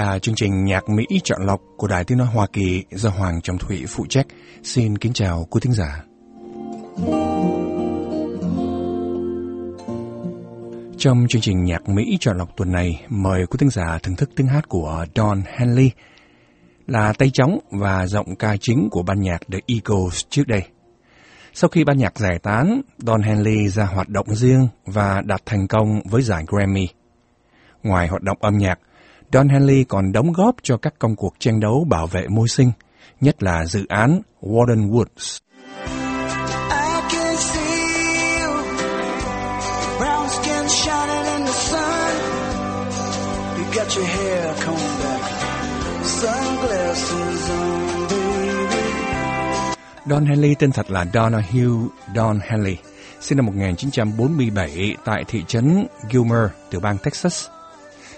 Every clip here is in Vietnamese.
là chương trình nhạc Mỹ chọn lọc của Đài Tiếng Nói Hoa Kỳ do Hoàng Trọng Thụy phụ trách. Xin kính chào quý thính giả. Trong chương trình nhạc Mỹ chọn lọc tuần này, mời quý thính giả thưởng thức tiếng hát của Don Henley, là tay trống và giọng ca chính của ban nhạc The Eagles trước đây. Sau khi ban nhạc giải tán, Don Henley ra hoạt động riêng và đạt thành công với giải Grammy. Ngoài hoạt động âm nhạc, Don Henley còn đóng góp cho các công cuộc tranh đấu bảo vệ môi sinh, nhất là dự án Warden Woods. Don Henley tên thật là Donahue Don Henley, sinh năm 1947 tại thị trấn Gilmer, tiểu bang Texas.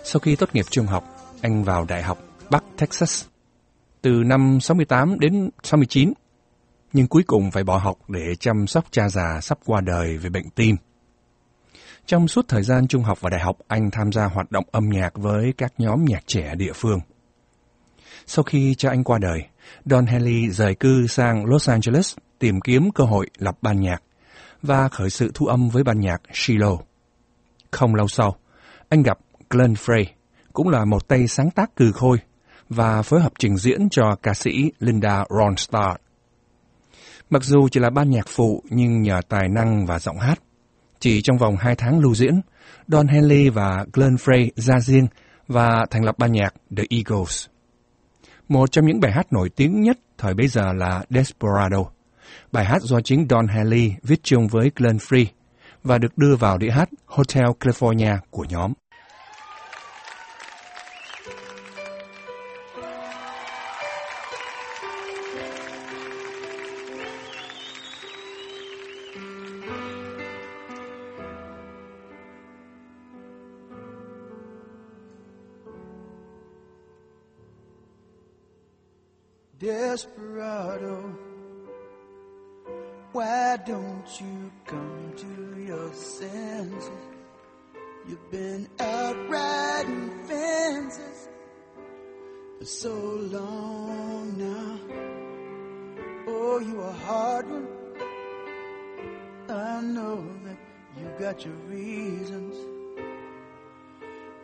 Sau khi tốt nghiệp trung học, anh vào Đại học Bắc Texas từ năm 68 đến 69, nhưng cuối cùng phải bỏ học để chăm sóc cha già sắp qua đời về bệnh tim. Trong suốt thời gian trung học và đại học, anh tham gia hoạt động âm nhạc với các nhóm nhạc trẻ địa phương. Sau khi cha anh qua đời, Don Henley rời cư sang Los Angeles tìm kiếm cơ hội lập ban nhạc và khởi sự thu âm với ban nhạc Shiloh. Không lâu sau, anh gặp Glenn Frey, cũng là một tay sáng tác cừ khôi và phối hợp trình diễn cho ca sĩ Linda Ronstadt. Mặc dù chỉ là ban nhạc phụ nhưng nhờ tài năng và giọng hát, chỉ trong vòng hai tháng lưu diễn, Don Henley và Glenn Frey ra riêng và thành lập ban nhạc The Eagles. Một trong những bài hát nổi tiếng nhất thời bấy giờ là Desperado, bài hát do chính Don Henley viết chung với Glenn Frey và được đưa vào đĩa hát Hotel California của nhóm. Desperado. Why don't you come to your senses? You've been out riding fences for so long now. Oh, you a hard one. I know that you got your reasons.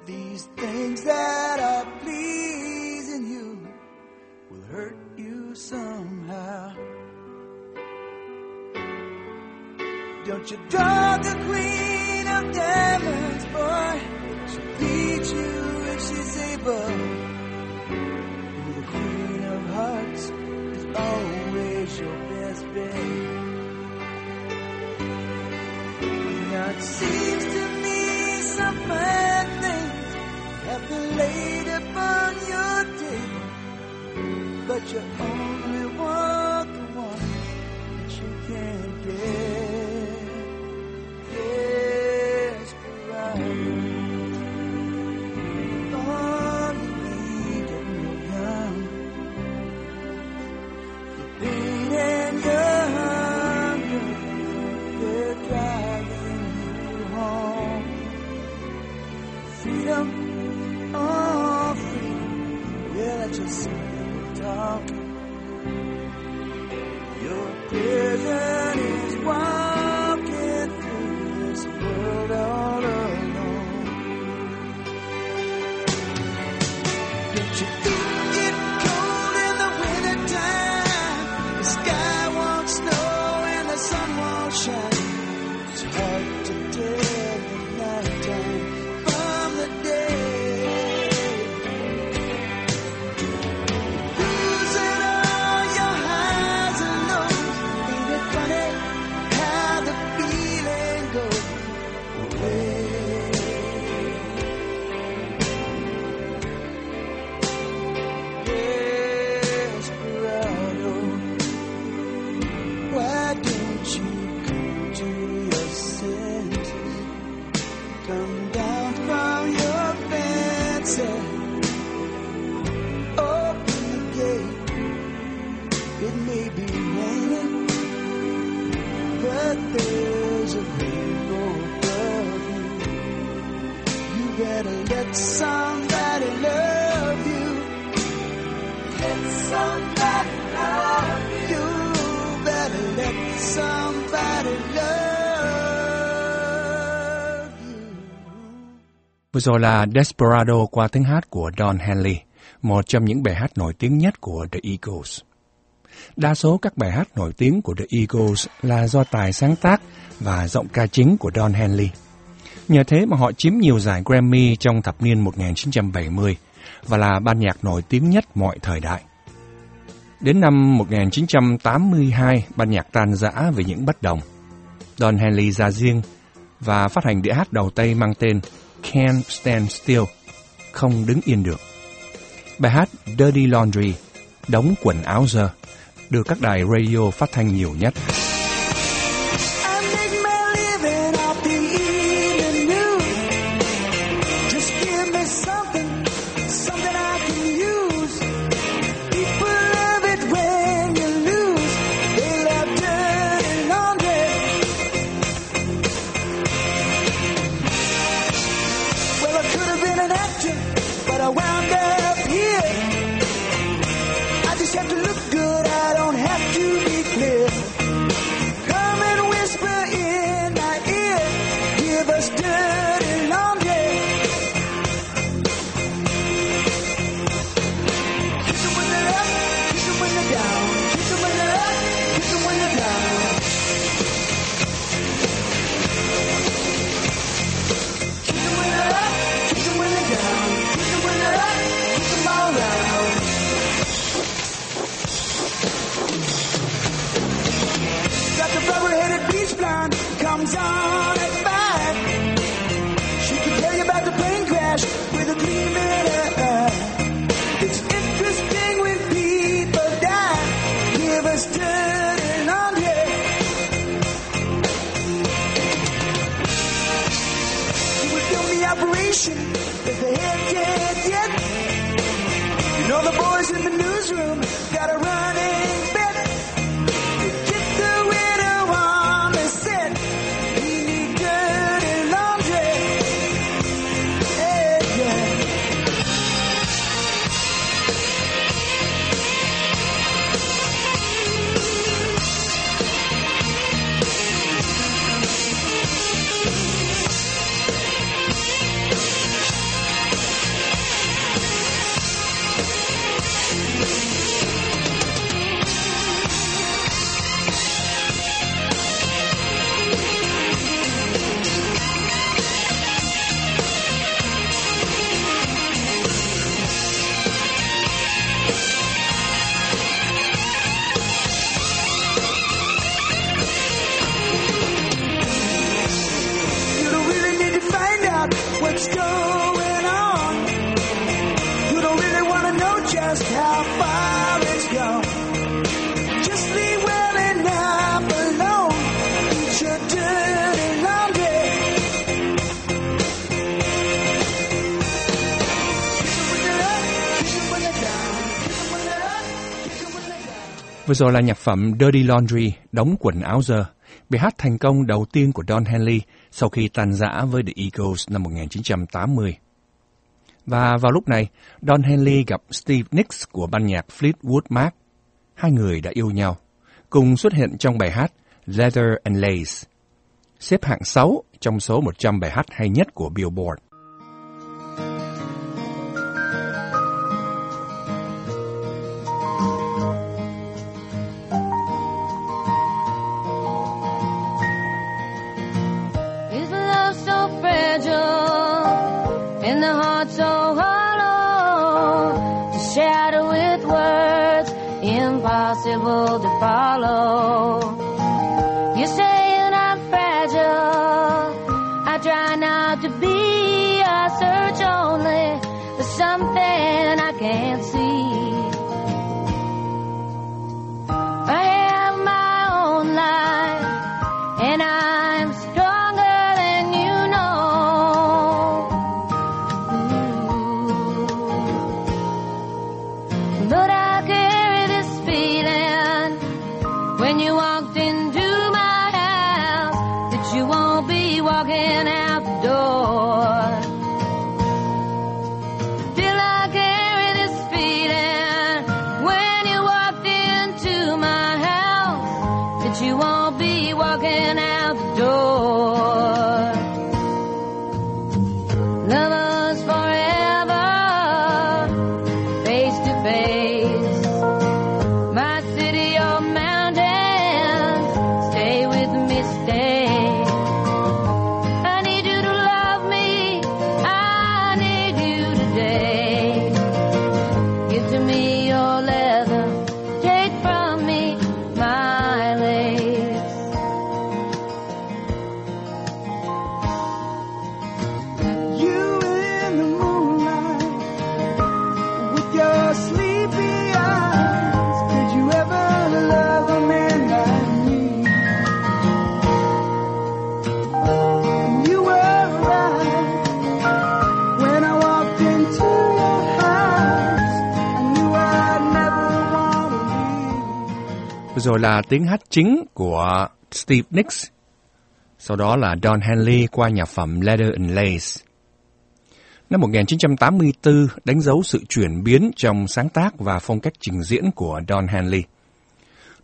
These things that Don't you draw the queen of diamonds, boy? She'll beat you if she's able. The queen of hearts is always your best bet. Now it seems to me some fine things have been laid upon your table, but you only Vừa rồi là Desperado qua tiếng hát của Don Henley, một trong những bài hát nổi tiếng nhất của The Eagles. Đa số các bài hát nổi tiếng của The Eagles là do tài sáng tác và giọng ca chính của Don Henley. Nhờ thế mà họ chiếm nhiều giải Grammy trong thập niên 1970 và là ban nhạc nổi tiếng nhất mọi thời đại. Đến năm 1982, ban nhạc tan rã vì những bất đồng. Don Henley ra riêng và phát hành đĩa hát đầu tay mang tên Can't Stand Still, không đứng yên được. Bài hát Dirty Laundry, đóng quần áo dơ, được các đài radio phát thanh nhiều nhất. Vừa rồi là nhạc phẩm Dirty Laundry, đóng quần áo giờ, bài hát thành công đầu tiên của Don Henley sau khi tan rã với The Eagles năm 1980. Và vào lúc này, Don Henley gặp Steve Nicks của ban nhạc Fleetwood Mac. Hai người đã yêu nhau, cùng xuất hiện trong bài hát Leather and Lace, xếp hạng 6 trong số 100 bài hát hay nhất của Billboard. And rồi là tiếng hát chính của Steve Nicks. Sau đó là Don Henley qua nhạc phẩm Leather and Lace. Năm 1984 đánh dấu sự chuyển biến trong sáng tác và phong cách trình diễn của Don Henley.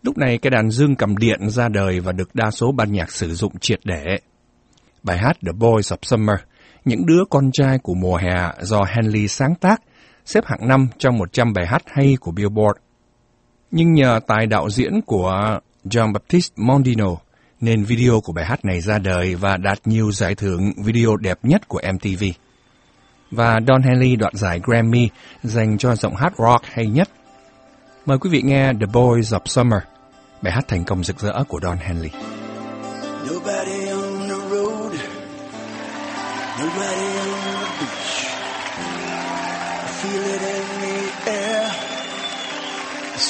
Lúc này cái đàn dương cầm điện ra đời và được đa số ban nhạc sử dụng triệt để. Bài hát The Boys of Summer, những đứa con trai của mùa hè do Henley sáng tác, xếp hạng năm trong 100 bài hát hay của Billboard. Nhưng nhờ tài đạo diễn của John Baptiste Mondino, nên video của bài hát này ra đời và đạt nhiều giải thưởng video đẹp nhất của MTV. Và Don Henley đoạt giải Grammy dành cho giọng hát rock hay nhất. Mời quý vị nghe The Boys of Summer, bài hát thành công rực rỡ của Don Henley. Nobody on the road, nobody on the beach.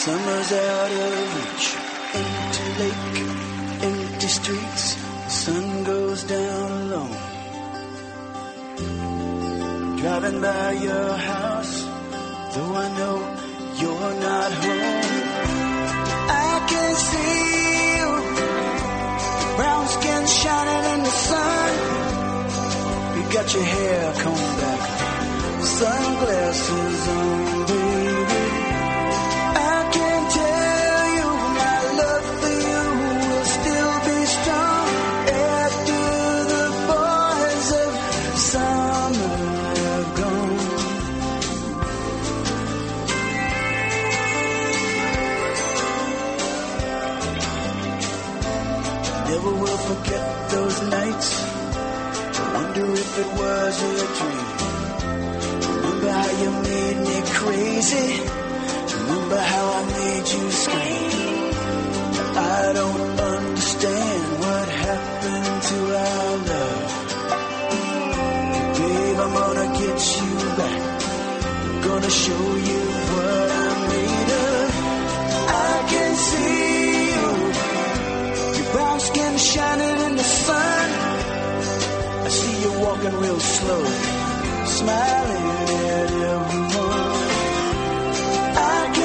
Summer's out of reach. Empty lake, empty streets. The sun goes down alone. Driving by your house, though I know you're not home. I can see you brown skin shining in the sun. You got your hair combed back, sunglasses on, baby. See walking real slow, smiling at everyone. I can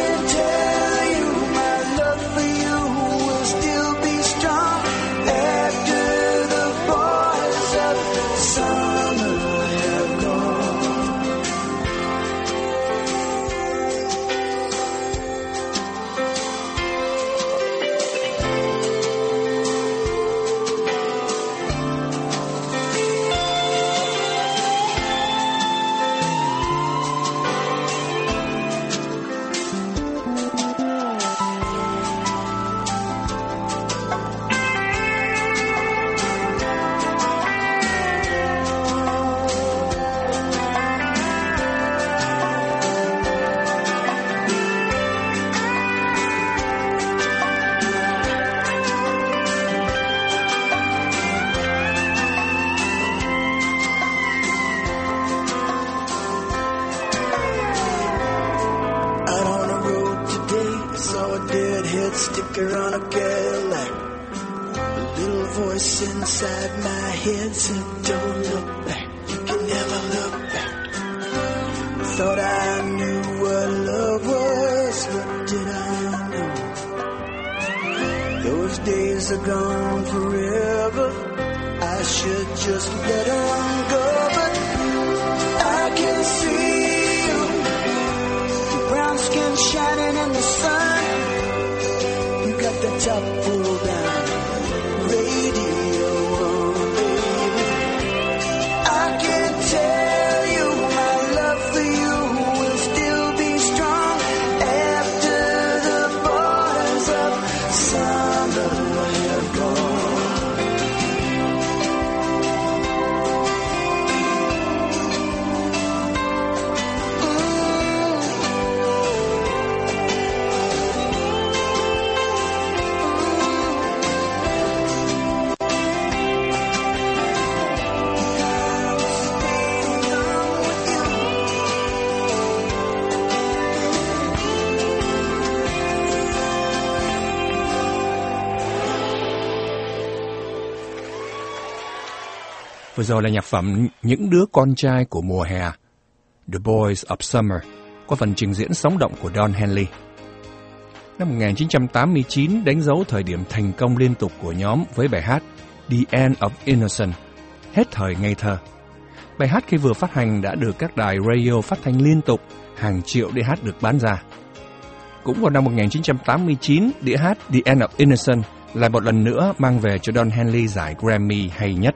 Vừa rồi là nhạc phẩm Những đứa con trai của mùa hè, The Boys of Summer, qua phần trình diễn sống động của Don Henley. Năm 1989 đánh dấu thời điểm thành công liên tục của nhóm với bài hát The End of Innocence, hết thời ngây thơ. Bài hát khi vừa phát hành đã được các đài radio phát thanh liên tục, hàng triệu đĩa hát được bán ra. Cũng vào năm 1989, đĩa hát The End of Innocence lại một lần nữa mang về cho Don Henley giải Grammy hay nhất.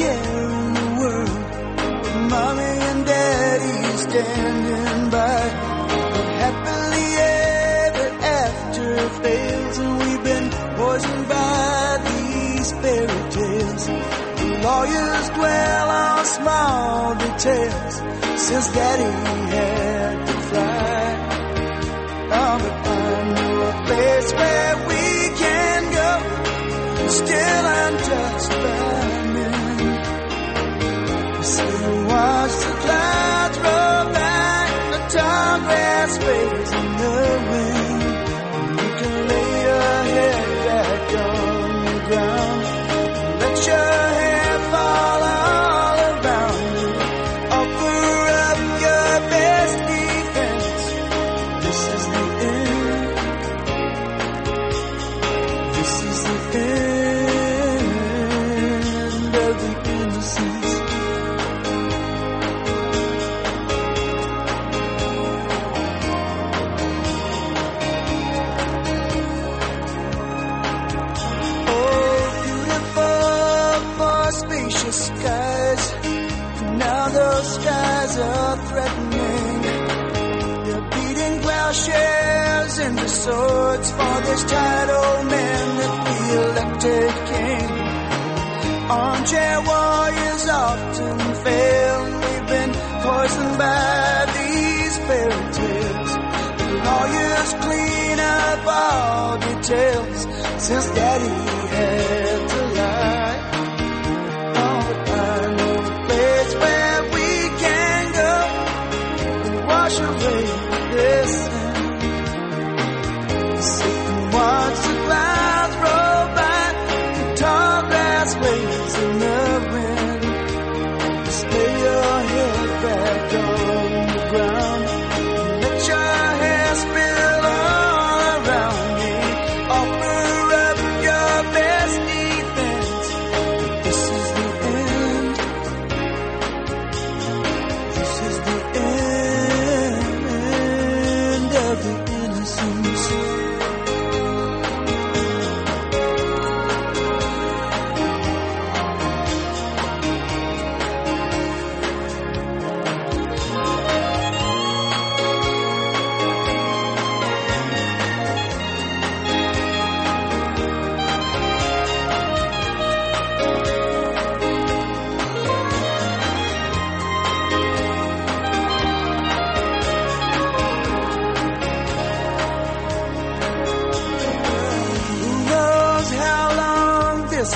Care in the world. Mommy and daddy standing by. But happily ever after fails, and we've been poisoned by these fairy tales. The lawyers dwell on small details since daddy had to fly. Oh, but I know a place where we can go, still swords for this title man that we elected king. Armchair warriors often fail. We've been poisoned by these fairy tales. The lawyers clean up all details since daddy had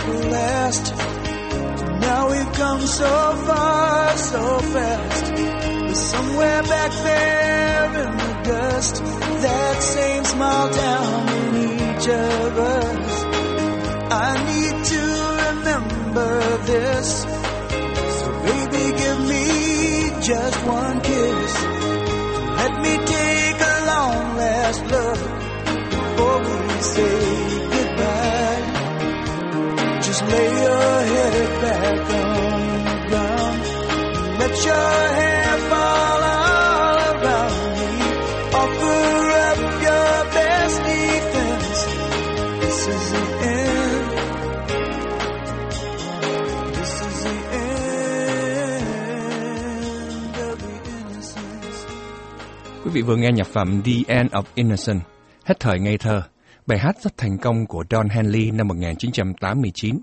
will last? Now we've come so far, so fast. But somewhere back there in the dust, that same small town in each of us. I need to remember this. So baby, give me just one kiss. Let me take a long last look before we say back on the ground. Let your hair fall all around me. Offer up your best defense. This is the end. This is the end of the innocence. Quý vị vừa nghe nhạc phẩm The End of Innocence, hết thời ngây thơ, bài hát rất thành công của Don Henley năm 1989.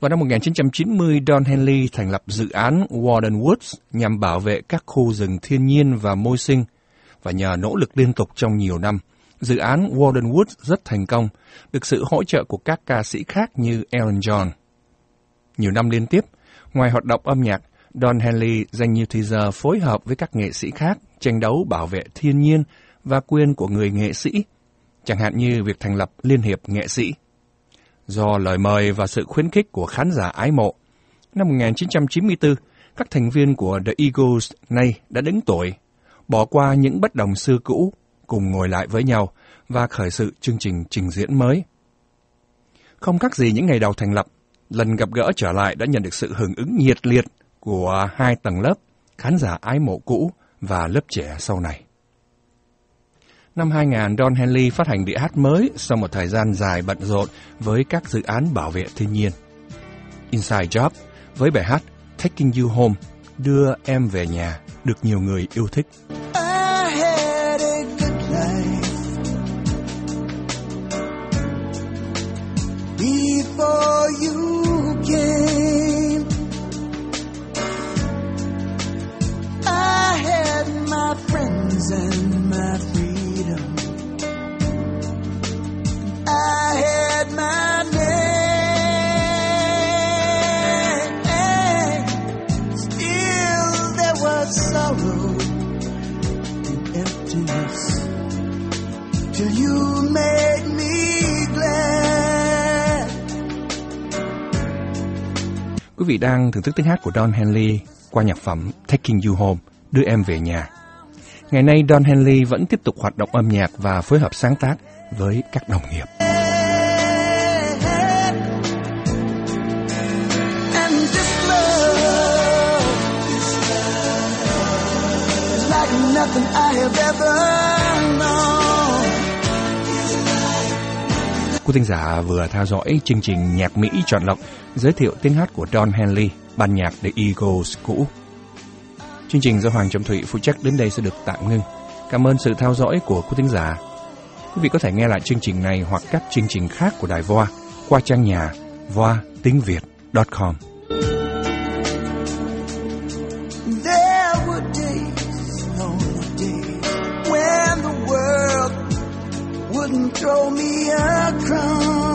Vào năm 1990, Don Henley thành lập dự án Warden Woods nhằm bảo vệ các khu rừng thiên nhiên và môi sinh, và nhờ nỗ lực liên tục trong nhiều năm, dự án Warden Woods rất thành công, được sự hỗ trợ của các ca sĩ khác như Elton John. Nhiều năm liên tiếp, ngoài hoạt động âm nhạc, Don Henley dành nhiều thời giờ phối hợp với các nghệ sĩ khác tranh đấu bảo vệ thiên nhiên và quyền của người nghệ sĩ, chẳng hạn như việc thành lập Liên hiệp nghệ sĩ. Do lời mời và sự khuyến khích của khán giả ái mộ, năm 1994, các thành viên của The Eagles nay đã đứng tuổi, bỏ qua những bất đồng xưa cũ, cùng ngồi lại với nhau và khởi sự chương trình trình diễn mới. Không khác gì những ngày đầu thành lập, lần gặp gỡ trở lại đã nhận được sự hưởng ứng nhiệt liệt của hai tầng lớp, khán giả ái mộ cũ và lớp trẻ sau này. Năm 2000, Don Henley phát hành đĩa hát mới sau một thời gian dài bận rộn với các dự án bảo vệ thiên nhiên. Inside Job với bài hát Taking You Home, đưa em về nhà, được nhiều người yêu thích. Đang thưởng thức tiếng hát của Don Henley qua nhạc phẩm Taking You Home, đưa em về nhà. Ngày nay Don Henley vẫn tiếp tục hoạt động âm nhạc và phối hợp sáng tác với các đồng nghiệp. Quý thính giả vừa theo dõi chương trình Nhạc Mỹ chọn lọc giới thiệu tiếng hát của Don Henley, ban nhạc The Eagles cũ. Chương trình do Hoàng Trọng Thụy phụ trách đến đây sẽ được tạm ngưng. Cảm ơn sự theo dõi của quý thính giả. Quý vị có thể nghe lại chương trình này hoặc các chương trình khác của Đài Voa qua trang nhà voa tiếng Việt.com. throw me a crumb.